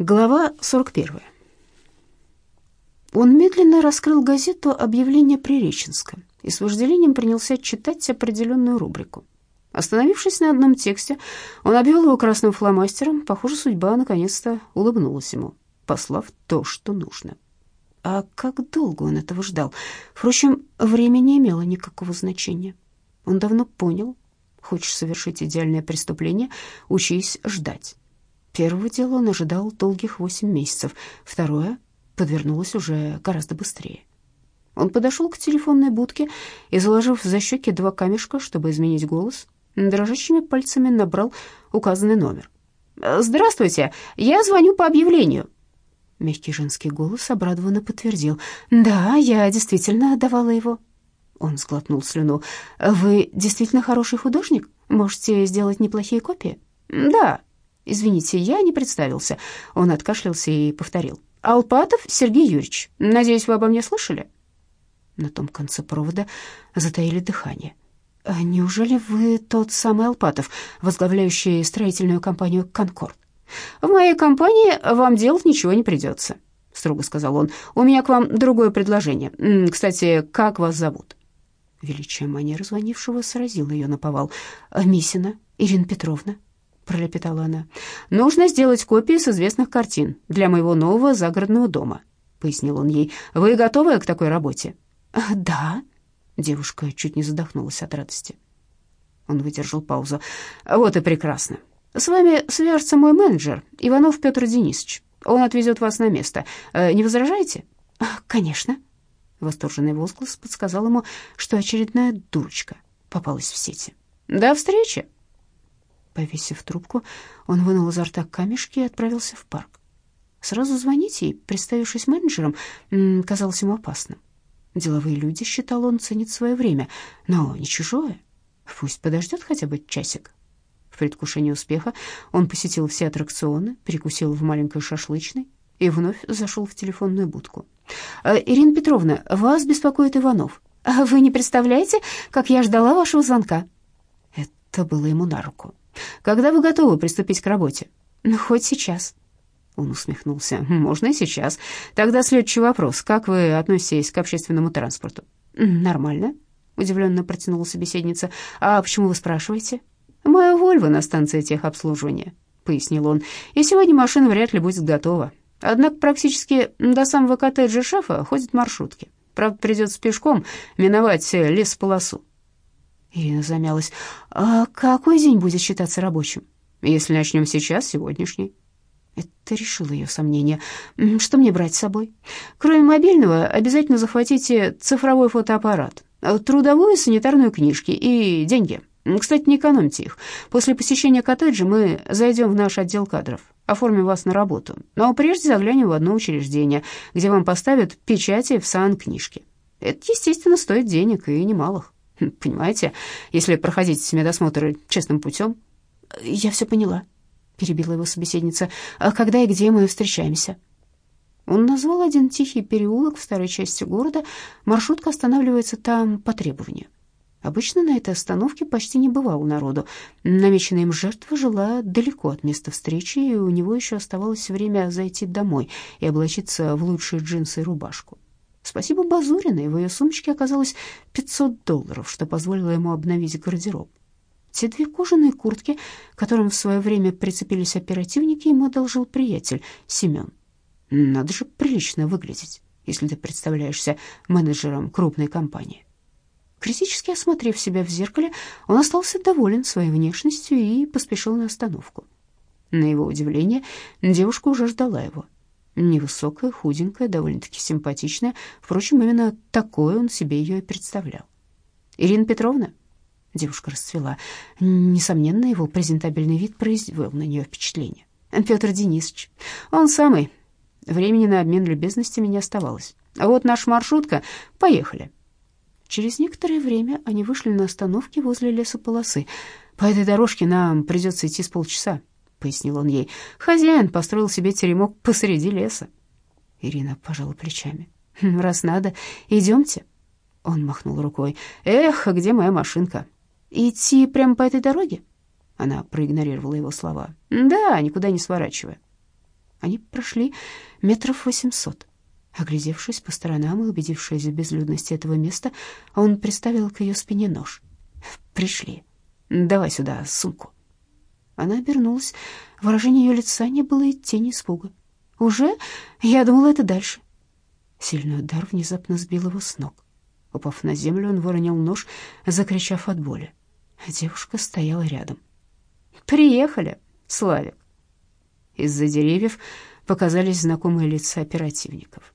Глава 41. Он медленно раскрыл газету «Объявление Приреченска» и с вожделением принялся читать определенную рубрику. Остановившись на одном тексте, он обвел его красным фломастером. Похоже, судьба наконец-то улыбнулась ему, послав то, что нужно. А как долго он этого ждал? Впрочем, время не имело никакого значения. Он давно понял, хочешь совершить идеальное преступление, учись ждать. Первого дела он ожидал долгих восемь месяцев, второе подвернулось уже гораздо быстрее. Он подошел к телефонной будке и, заложив за щеки два камешка, чтобы изменить голос, дрожащими пальцами набрал указанный номер. «Здравствуйте, я звоню по объявлению». Мягкий женский голос обрадованно подтвердил. «Да, я действительно давала его». Он сглотнул слюну. «Вы действительно хороший художник? Можете сделать неплохие копии?» «Да», «Извините, я не представился». Он откашлялся и повторил. «Алпатов Сергей Юрьевич. Надеюсь, вы обо мне слышали?» На том конце провода затаили дыхание. «А «Неужели вы тот самый Алпатов, возглавляющий строительную компанию «Конкорд»?» «В моей компании вам делать ничего не придется», — строго сказал он. «У меня к вам другое предложение. Кстати, как вас зовут?» Величие манеры звонившего сразило ее наповал. «Мисина Ирина Петровна», — пролепетала она. «Нужно сделать копии с известных картин для моего нового загородного дома», — пояснил он ей. «Вы готовы к такой работе?» «Да». Девушка чуть не задохнулась от радости. Он выдержал паузу. «Вот и прекрасно. С вами свяжется мой менеджер, Иванов Петр Денисович. Он отвезет вас на место. Э, не возражаете?» «Конечно». Восторженный возглас подсказал ему, что очередная дурочка попалась в сети. «До встречи!» Повесив трубку, он вынул изо рта камешки и отправился в парк. Сразу звонить ей, представившись менеджером, казалось ему опасным. Деловые люди, считал он, ценят свое время, но не чужое. Пусть подождет хотя бы часик. В предвкушении успеха он посетил все аттракционы, перекусил в маленькой шашлычной и вновь зашел в телефонную будку. «Э, «Ирина Петровна, вас беспокоит Иванов. А вы не представляете, как я ждала вашего звонка?» Это было ему на руку. Когда вы готовы приступить к работе? Ну, хоть сейчас. Он усмехнулся. Можно и сейчас. Тогда следующий вопрос. Как вы относитесь к общественному транспорту? Нормально, удивленно протянула собеседница. А почему вы спрашиваете? Моя Вольва на станции техобслуживания, пояснил он. И сегодня машина вряд ли будет готова. Однако практически до самого коттеджа шефа ходят маршрутки. Правда, придется пешком миновать лесополосу. Ирина замялась. «А какой день будет считаться рабочим? Если начнем сейчас, сегодняшний». Это решило ее сомнение. «Что мне брать с собой?» «Кроме мобильного, обязательно захватите цифровой фотоаппарат, трудовую санитарную книжки и деньги. Кстати, не экономьте их. После посещения коттеджа мы зайдем в наш отдел кадров, оформим вас на работу. Но прежде заглянем в одно учреждение, где вам поставят печати в сан-книжке. Это, естественно, стоит денег и немалых». Понимаете, если проходить медосмотр честным путем. Я все поняла, перебила его собеседница. А когда и где мы встречаемся? Он назвал один тихий переулок в старой части города. Маршрутка останавливается там по требованию. Обычно на этой остановке почти не бывало народу. Намеченная им жертва жила далеко от места встречи, и у него еще оставалось время зайти домой и облачиться в лучшие джинсы и рубашку. Спасибо Базуриной, в ее сумочке оказалось 500 долларов, что позволило ему обновить гардероб. Те две кожаные куртки, которым в свое время прицепились оперативники, ему одолжил приятель Семен. Надо же прилично выглядеть, если ты представляешься менеджером крупной компании. Критически осмотрев себя в зеркале, он остался доволен своей внешностью и поспешил на остановку. На его удивление, девушка уже ждала его. Невысокая, худенькая, довольно-таки симпатичная. Впрочем, именно такой он себе ее и представлял. «Ирина Петровна?» Девушка расцвела. Несомненно, его презентабельный вид произвел на нее впечатление. «Петр Денисович, он самый. Времени на обмен любезностями не оставалось. А вот наша маршрутка. Поехали». Через некоторое время они вышли на остановке возле лесополосы. «По этой дорожке нам придется идти с полчаса», пояснил он ей. Хозяин построил себе теремок посреди леса. Ирина пожала плечами. «Хм, раз надо, идемте. Он махнул рукой. Эх, где моя машинка? Идти прямо по этой дороге? Она проигнорировала его слова. Да, никуда не сворачивая. Они прошли метров восемьсот. Оглядевшись по сторонам и убедившись в безлюдности этого места, он приставил к ее спине нож. «Пришли. Давай сюда сумку». Она обернулась. Выражение ее лица не было и тени испуга. «Уже? Я думала, это дальше». Сильный удар внезапно сбил его с ног. Упав на землю, он выронил нож, закричав от боли. Девушка стояла рядом. «Приехали, Славик!» Из-за деревьев показались знакомые лица оперативников.